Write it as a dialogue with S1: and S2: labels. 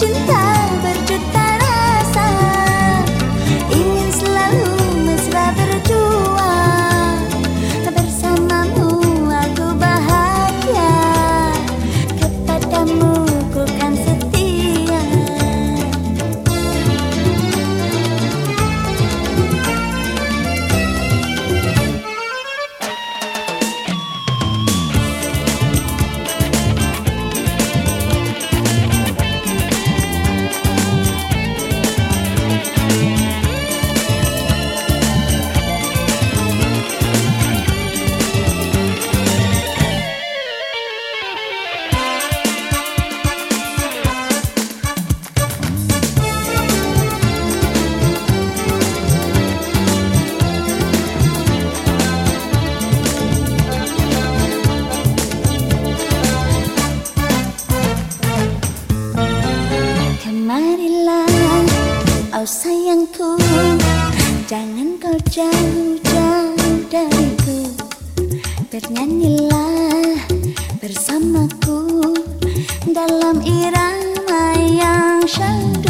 S1: cinta Oh sayangku Jangan kau jauh-jauh dariku. Bernyanyilah bersamaku Dalam irama yang syahdu